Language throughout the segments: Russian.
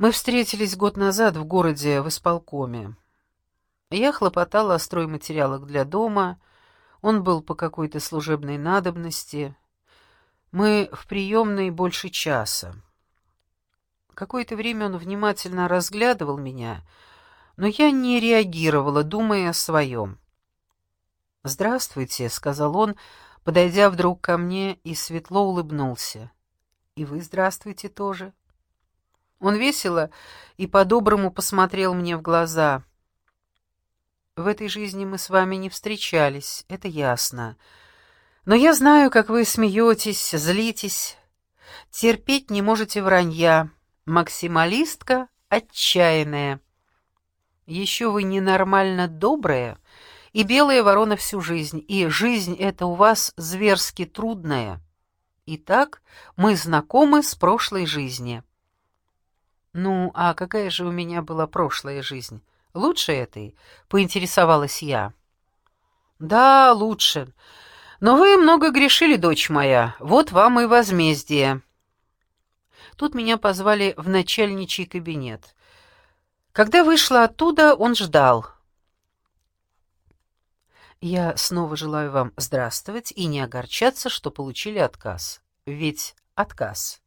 Мы встретились год назад в городе в исполкоме. Я хлопотала о стройматериалах для дома, он был по какой-то служебной надобности. Мы в приемной больше часа. Какое-то время он внимательно разглядывал меня, но я не реагировала, думая о своем. «Здравствуйте», — сказал он, подойдя вдруг ко мне и светло улыбнулся. «И вы здравствуйте тоже». Он весело и по-доброму посмотрел мне в глаза. «В этой жизни мы с вами не встречались, это ясно. Но я знаю, как вы смеетесь, злитесь, терпеть не можете вранья. Максималистка отчаянная. Еще вы ненормально добрая и белая ворона всю жизнь, и жизнь эта у вас зверски трудная. Итак, мы знакомы с прошлой жизнью. «Ну, а какая же у меня была прошлая жизнь? Лучше этой?» — поинтересовалась я. «Да, лучше. Но вы много грешили, дочь моя. Вот вам и возмездие». Тут меня позвали в начальничий кабинет. Когда вышла оттуда, он ждал. Я снова желаю вам здравствовать и не огорчаться, что получили отказ. Ведь отказ.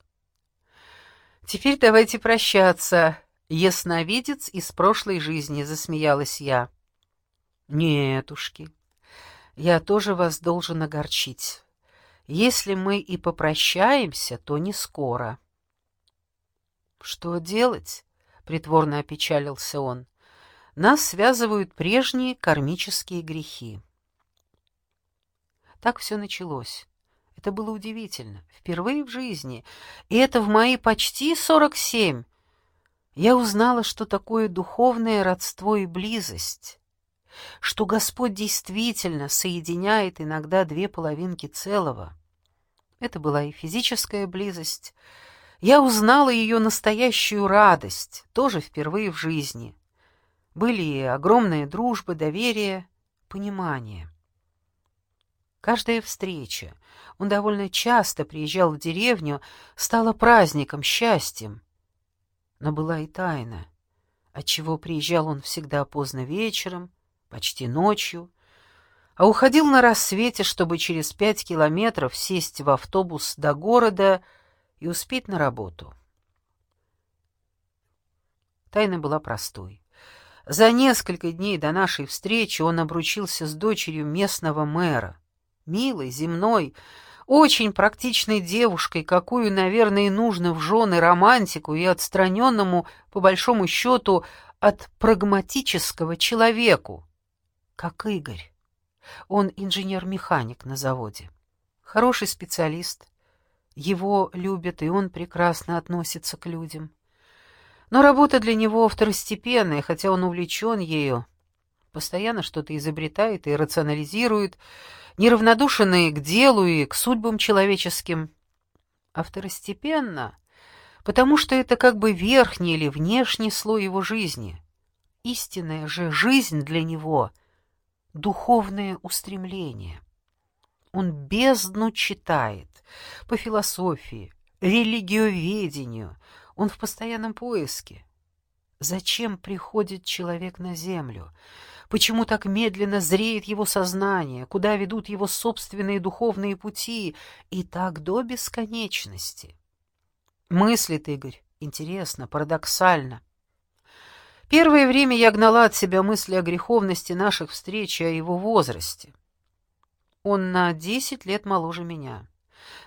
Теперь давайте прощаться. Ясновидец из прошлой жизни, засмеялась я. Нетушки, я тоже вас должен огорчить. Если мы и попрощаемся, то не скоро. Что делать? Притворно опечалился он. Нас связывают прежние кармические грехи. Так все началось. Это было удивительно. Впервые в жизни. И это в мои почти сорок семь. Я узнала, что такое духовное родство и близость. Что Господь действительно соединяет иногда две половинки целого. Это была и физическая близость. Я узнала ее настоящую радость, тоже впервые в жизни. Были и огромная дружба, доверие, понимание. Каждая встреча, он довольно часто приезжал в деревню, стала праздником, счастьем. Но была и тайна, отчего приезжал он всегда поздно вечером, почти ночью, а уходил на рассвете, чтобы через пять километров сесть в автобус до города и успеть на работу. Тайна была простой. За несколько дней до нашей встречи он обручился с дочерью местного мэра милой, земной, очень практичной девушкой, какую, наверное, и нужно в жены романтику и отстраненному, по большому счету, от прагматического человеку, как Игорь. Он инженер-механик на заводе. Хороший специалист. Его любят, и он прекрасно относится к людям. Но работа для него второстепенная, хотя он увлечен ею. Постоянно что-то изобретает и рационализирует, неравнодушен к делу, и к судьбам человеческим. А второстепенно, потому что это как бы верхний или внешний слой его жизни. Истинная же жизнь для него — духовное устремление. Он бездну читает по философии, религиоведению, он в постоянном поиске. Зачем приходит человек на землю? Почему так медленно зреет его сознание? Куда ведут его собственные духовные пути? И так до бесконечности. Мыслит Игорь. Интересно, парадоксально. Первое время я гнала от себя мысли о греховности наших встреч и о его возрасте. Он на десять лет моложе меня.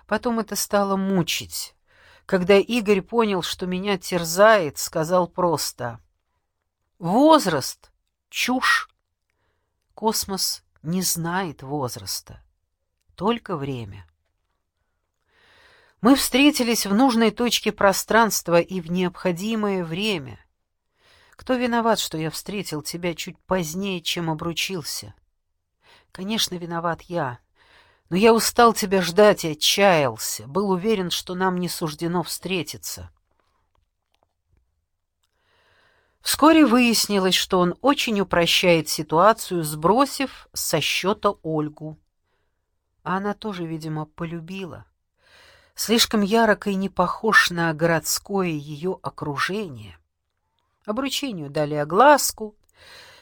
Потом это стало мучить. Когда Игорь понял, что меня терзает, сказал просто «Возраст — чушь. Космос не знает возраста, только время». Мы встретились в нужной точке пространства и в необходимое время. Кто виноват, что я встретил тебя чуть позднее, чем обручился? Конечно, виноват я. Но я устал тебя ждать и отчаялся, был уверен, что нам не суждено встретиться. Вскоре выяснилось, что он очень упрощает ситуацию, сбросив со счета Ольгу. А она тоже, видимо, полюбила. слишком ярко и не похож на городское ее окружение. Обручению дали огласку,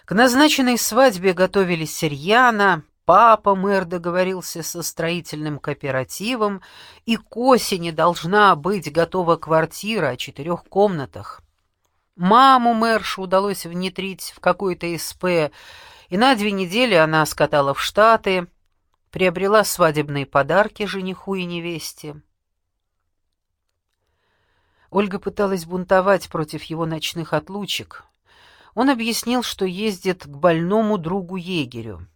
к назначенной свадьбе готовились Серьяна, папа мэр договорился со строительным кооперативом, и к осени должна быть готова квартира о четырех комнатах. Маму мэршу удалось внедрить в какой-то СП, и на две недели она скатала в Штаты, приобрела свадебные подарки жениху и невесте. Ольга пыталась бунтовать против его ночных отлучек. Он объяснил, что ездит к больному другу-егерю.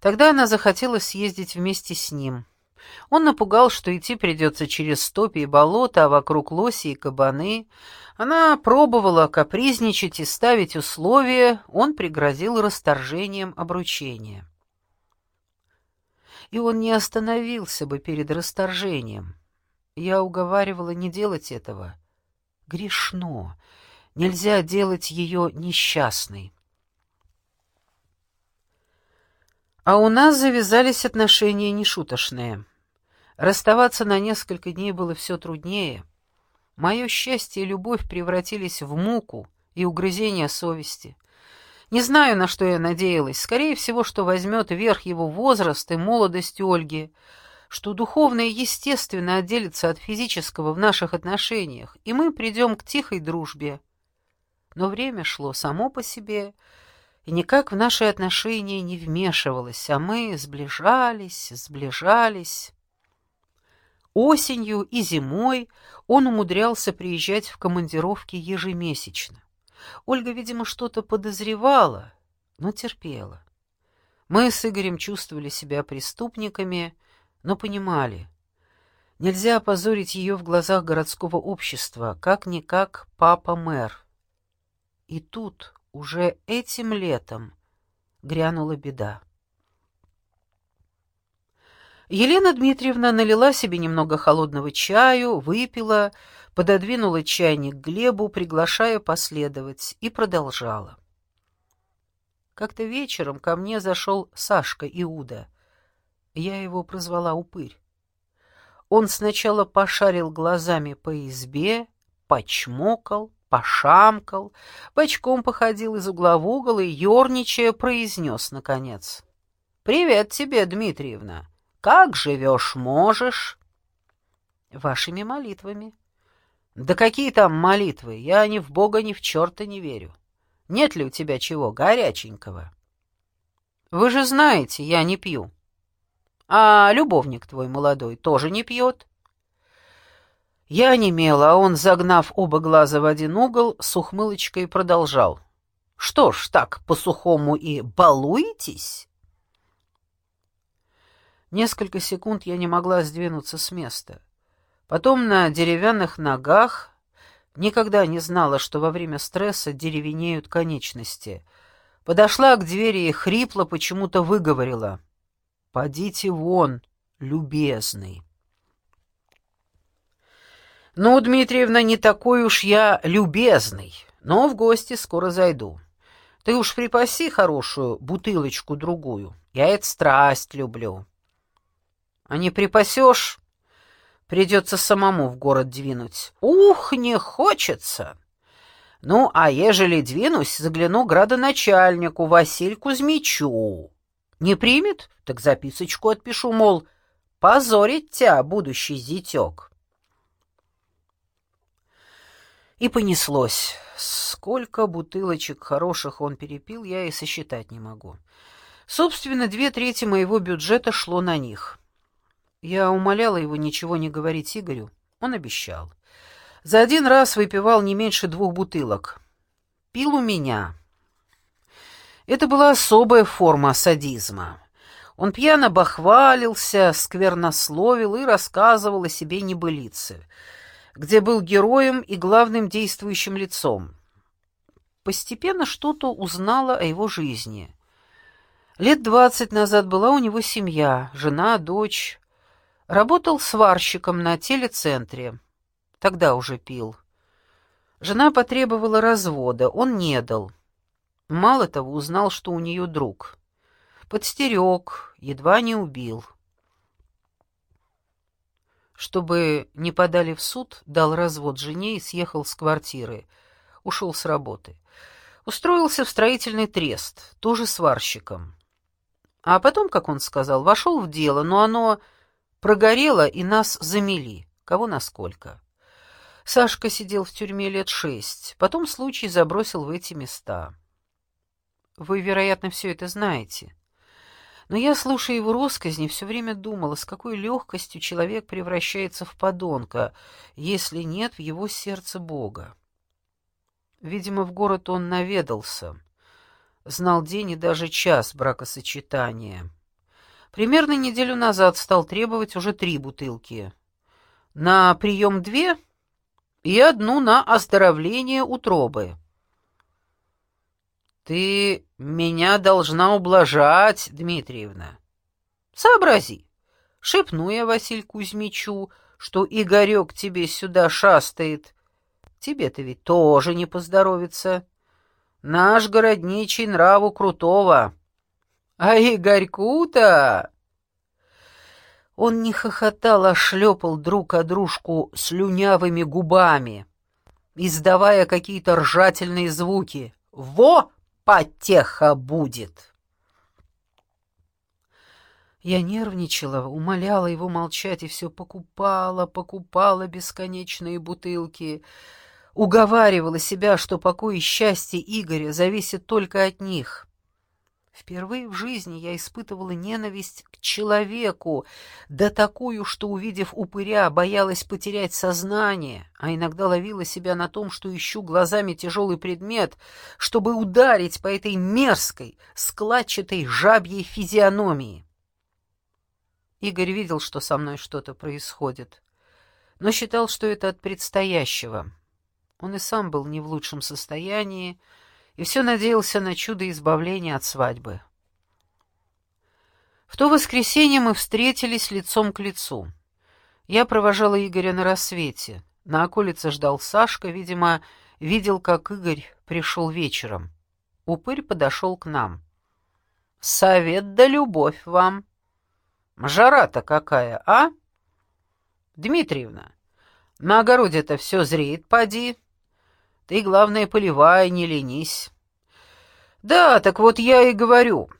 Тогда она захотела съездить вместе с ним. Он напугал, что идти придется через стопи и болота, а вокруг лоси и кабаны. Она пробовала капризничать и ставить условия, он пригрозил расторжением обручения. И он не остановился бы перед расторжением. Я уговаривала не делать этого. Грешно. Нельзя делать ее несчастной. А у нас завязались отношения нешуточные. Расставаться на несколько дней было все труднее. Мое счастье и любовь превратились в муку и угрызение совести. Не знаю, на что я надеялась. Скорее всего, что возьмет верх его возраст и молодость Ольги — что духовное естественно отделится от физического в наших отношениях, и мы придем к тихой дружбе. Но время шло само по себе, и никак в наши отношения не вмешивалось, а мы сближались, сближались. Осенью и зимой он умудрялся приезжать в командировки ежемесячно. Ольга, видимо, что-то подозревала, но терпела. Мы с Игорем чувствовали себя преступниками, но понимали, нельзя опозорить ее в глазах городского общества, как-никак папа-мэр. И тут, уже этим летом, грянула беда. Елена Дмитриевна налила себе немного холодного чаю, выпила, пододвинула чайник к Глебу, приглашая последовать, и продолжала. Как-то вечером ко мне зашел Сашка Иуда. Я его прозвала Упырь. Он сначала пошарил глазами по избе, почмокал, пошамкал, бочком походил из угла в угол и, ерничая, произнес, наконец. «Привет тебе, Дмитриевна! Как живешь, можешь?» «Вашими молитвами». «Да какие там молитвы? Я ни в Бога, ни в черта не верю. Нет ли у тебя чего горяченького?» «Вы же знаете, я не пью». А любовник твой молодой тоже не пьет?» Я немела, а он, загнав оба глаза в один угол, с ухмылочкой продолжал. «Что ж, так по-сухому и балуетесь?» Несколько секунд я не могла сдвинуться с места. Потом на деревянных ногах никогда не знала, что во время стресса деревенеют конечности. Подошла к двери и хрипло почему-то выговорила — Подите вон, любезный. Ну, Дмитриевна, не такой уж я любезный, но в гости скоро зайду. Ты уж припаси хорошую бутылочку-другую. Я это страсть люблю. А не припасешь, придется самому в город двинуть. Ух, не хочется. Ну, а ежели двинусь, загляну градоначальнику Василь Кузьмичу. Не примет? Так записочку отпишу, мол, позорить тебя, будущий зятек. И понеслось. Сколько бутылочек хороших он перепил, я и сосчитать не могу. Собственно, две трети моего бюджета шло на них. Я умоляла его ничего не говорить Игорю. Он обещал. За один раз выпивал не меньше двух бутылок. Пил у меня. Это была особая форма садизма. Он пьяно бахвалился, сквернословил и рассказывал о себе небылицы, где был героем и главным действующим лицом. Постепенно что-то узнала о его жизни. Лет двадцать назад была у него семья, жена, дочь. Работал сварщиком на телецентре. Тогда уже пил. Жена потребовала развода, он не дал. Мало того, узнал, что у нее друг. Подстерег, едва не убил. Чтобы не подали в суд, дал развод жене и съехал с квартиры. Ушел с работы. Устроился в строительный трест, тоже сварщиком. А потом, как он сказал, вошел в дело, но оно прогорело, и нас замели. Кого насколько. Сашка сидел в тюрьме лет шесть, потом случай забросил в эти места. Вы, вероятно, все это знаете. Но я, слушая его росказни, все время думала, с какой легкостью человек превращается в подонка, если нет в его сердце Бога. Видимо, в город он наведался, знал день и даже час бракосочетания. Примерно неделю назад стал требовать уже три бутылки. На прием две и одну на оздоровление утробы. «Ты меня должна ублажать, Дмитриевна. Сообрази, шепну я Василь Кузьмичу, что Игорек тебе сюда шастает. Тебе-то ведь тоже не поздоровится. Наш городничий нраву крутого. А Игорьку-то...» Он не хохотал, а шлепал друг о дружку слюнявыми губами, издавая какие-то ржательные звуки. «Во!» потеха будет. Я нервничала, умоляла его молчать и все покупала, покупала бесконечные бутылки, уговаривала себя, что покой и счастье Игоря зависит только от них. Впервые в жизни я испытывала ненависть к человеку, да такую, что, увидев упыря, боялась потерять сознание, а иногда ловила себя на том, что ищу глазами тяжелый предмет, чтобы ударить по этой мерзкой, складчатой жабьей физиономии. Игорь видел, что со мной что-то происходит, но считал, что это от предстоящего. Он и сам был не в лучшем состоянии, и все надеялся на чудо избавления от свадьбы. В то воскресенье мы встретились лицом к лицу. Я провожала Игоря на рассвете. На околице ждал Сашка, видимо, видел, как Игорь пришел вечером. Упырь подошел к нам. «Совет да любовь вам!» «Жара-то какая, а?» «Дмитриевна, на огороде-то все зреет, поди!» Ты, главное, поливай, не ленись. Да, так вот я и говорю.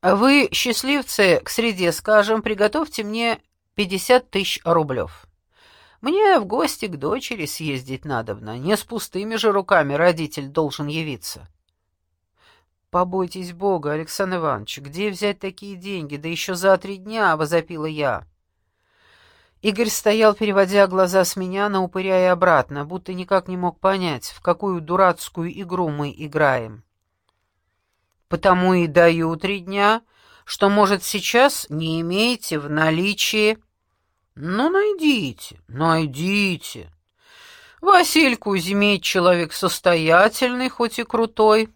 Вы, счастливцы, к среде, скажем, приготовьте мне пятьдесят тысяч рублев. Мне в гости к дочери съездить надобно. Не с пустыми же руками родитель должен явиться. Побойтесь Бога, Александр Иванович, где взять такие деньги, да еще за три дня, — возопила я. Игорь стоял, переводя глаза с меня на упыря и обратно, будто никак не мог понять, в какую дурацкую игру мы играем. «Потому и даю три дня, что, может, сейчас не имеете в наличии...» «Ну, найдите, найдите. Василь Кузьмич человек состоятельный, хоть и крутой.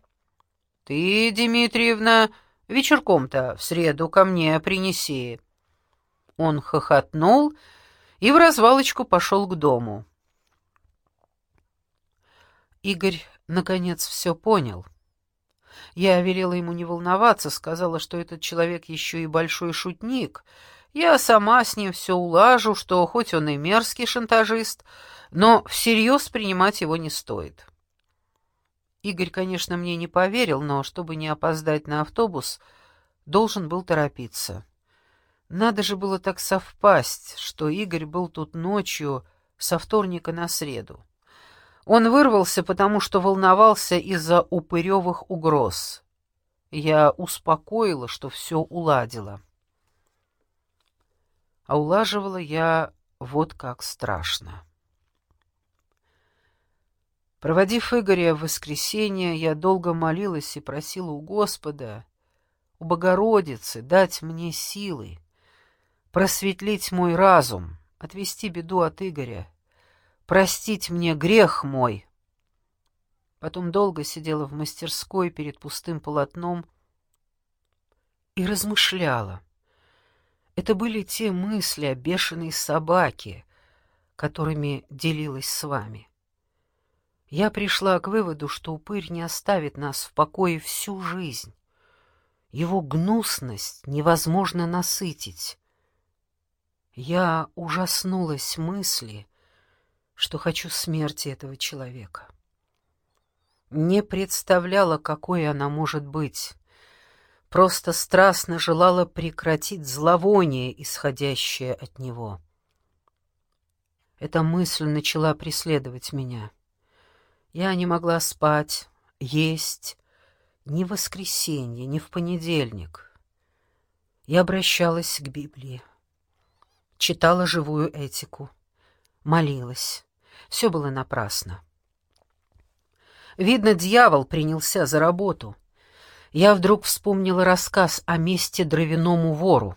Ты, Дмитриевна, вечерком-то в среду ко мне принеси». Он хохотнул и в развалочку пошел к дому. Игорь, наконец, все понял. Я велела ему не волноваться, сказала, что этот человек еще и большой шутник. Я сама с ним все улажу, что хоть он и мерзкий шантажист, но всерьез принимать его не стоит. Игорь, конечно, мне не поверил, но, чтобы не опоздать на автобус, должен был торопиться. Надо же было так совпасть, что Игорь был тут ночью со вторника на среду. Он вырвался, потому что волновался из-за упыревых угроз. Я успокоила, что все уладила. А улаживала я вот как страшно. Проводив Игоря в воскресенье, я долго молилась и просила у Господа, у Богородицы, дать мне силы, просветлить мой разум, отвести беду от Игоря, простить мне грех мой. Потом долго сидела в мастерской перед пустым полотном и размышляла. Это были те мысли о бешеной собаке, которыми делилась с вами. Я пришла к выводу, что упырь не оставит нас в покое всю жизнь. Его гнусность невозможно насытить. Я ужаснулась мысли, что хочу смерти этого человека. Не представляла, какой она может быть. Просто страстно желала прекратить зловоние, исходящее от него. Эта мысль начала преследовать меня. Я не могла спать, есть ни в воскресенье, ни в понедельник. Я обращалась к Библии, читала живую этику, молилась. Все было напрасно. Видно, дьявол принялся за работу. Я вдруг вспомнила рассказ о месте дровяному вору.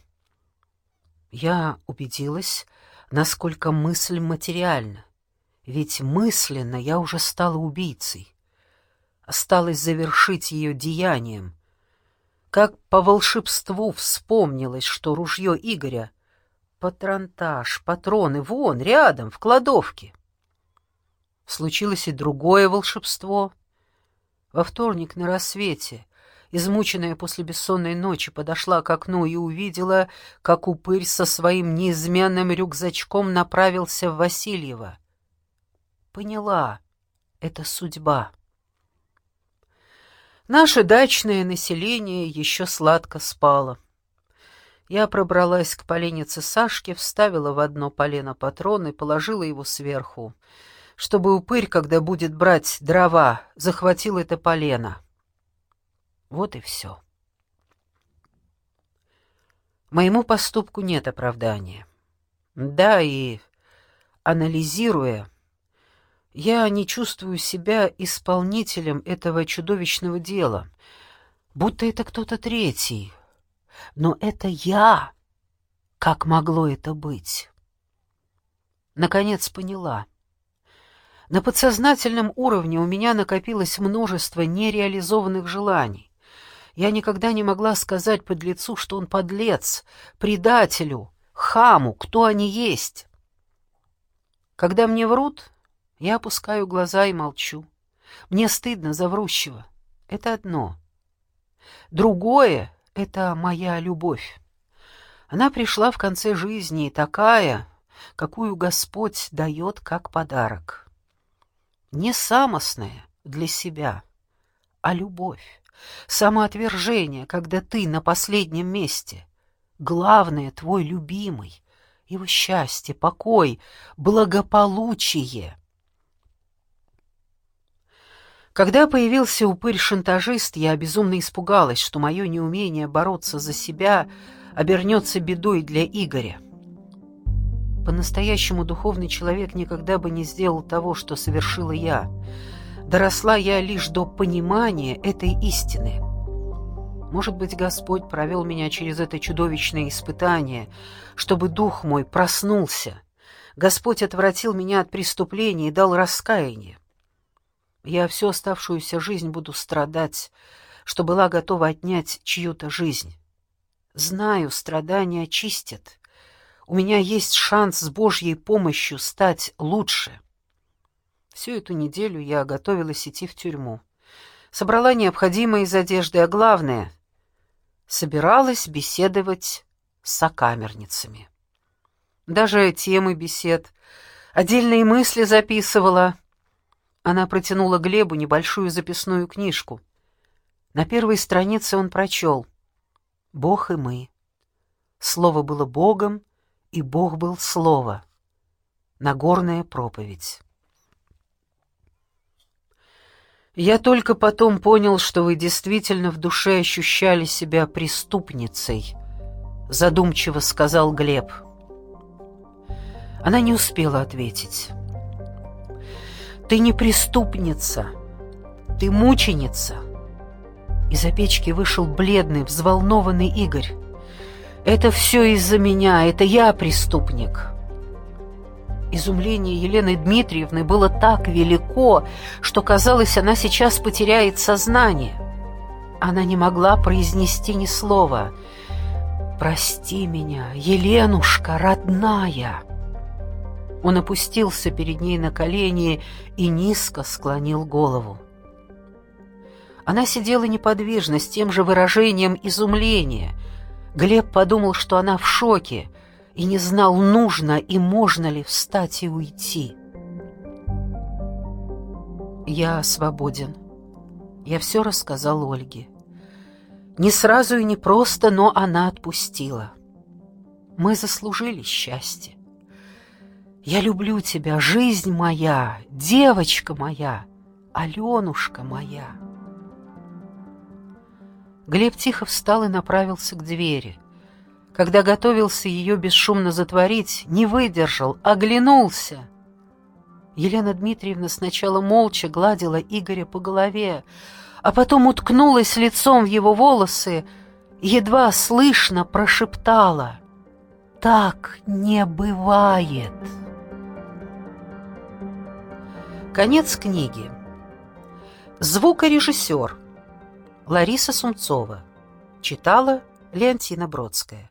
Я убедилась, насколько мысль материальна. Ведь мысленно я уже стала убийцей. Осталось завершить ее деянием. Как по волшебству вспомнилось, что ружье Игоря — патронтаж, патроны вон, рядом, в кладовке. Случилось и другое волшебство. Во вторник на рассвете измученная после бессонной ночи, подошла к окну и увидела, как упырь со своим неизменным рюкзачком направился в Васильева. Поняла, это судьба. Наше дачное население еще сладко спало. Я пробралась к поленнице Сашки, вставила в одно полено патрон и положила его сверху, чтобы упырь, когда будет брать дрова, захватил это полено. Вот и все. Моему поступку нет оправдания. Да, и анализируя, я не чувствую себя исполнителем этого чудовищного дела, будто это кто-то третий. Но это я. Как могло это быть? Наконец поняла. На подсознательном уровне у меня накопилось множество нереализованных желаний. Я никогда не могла сказать подлецу, что он подлец, предателю, хаму, кто они есть. Когда мне врут, я опускаю глаза и молчу. Мне стыдно за врущего. Это одно. Другое — это моя любовь. Она пришла в конце жизни, такая, какую Господь дает как подарок. Не самостная для себя, а любовь. Самоотвержение, когда ты на последнем месте. Главное, твой любимый, его счастье, покой, благополучие. Когда появился упырь-шантажист, я безумно испугалась, что мое неумение бороться за себя обернется бедой для Игоря. По-настоящему духовный человек никогда бы не сделал того, что совершила я — Доросла я лишь до понимания этой истины. Может быть, Господь провел меня через это чудовищное испытание, чтобы дух мой проснулся. Господь отвратил меня от преступления и дал раскаяние. Я всю оставшуюся жизнь буду страдать, что была готова отнять чью-то жизнь. Знаю, страдания очистят. У меня есть шанс с Божьей помощью стать лучше. Всю эту неделю я готовилась идти в тюрьму. Собрала необходимое из одежды, а главное — собиралась беседовать с сокамерницами. Даже темы бесед, отдельные мысли записывала. Она протянула Глебу небольшую записную книжку. На первой странице он прочел «Бог и мы». Слово было Богом, и Бог был Слово. Нагорная проповедь. Я только потом понял, что вы действительно в душе ощущали себя преступницей, задумчиво сказал Глеб. Она не успела ответить. Ты не преступница, ты мученица. Из-за печки вышел бледный, взволнованный Игорь. Это все из-за меня, это я преступник. Изумление Елены Дмитриевны было так велико, что казалось, она сейчас потеряет сознание. Она не могла произнести ни слова. «Прости меня, Еленушка, родная!» Он опустился перед ней на колени и низко склонил голову. Она сидела неподвижно, с тем же выражением изумления. Глеб подумал, что она в шоке, и не знал, нужно и можно ли встать и уйти. Я свободен. Я все рассказал Ольге. Не сразу и не просто, но она отпустила. Мы заслужили счастье. Я люблю тебя, жизнь моя, девочка моя, Аленушка моя. Глеб тихо встал и направился к двери. Когда готовился ее бесшумно затворить, не выдержал, оглянулся. Елена Дмитриевна сначала молча гладила Игоря по голове, а потом уткнулась лицом в его волосы и едва слышно прошептала «Так не бывает». Конец книги. Звукорежиссер Лариса Сумцова. Читала Леонтина Бродская.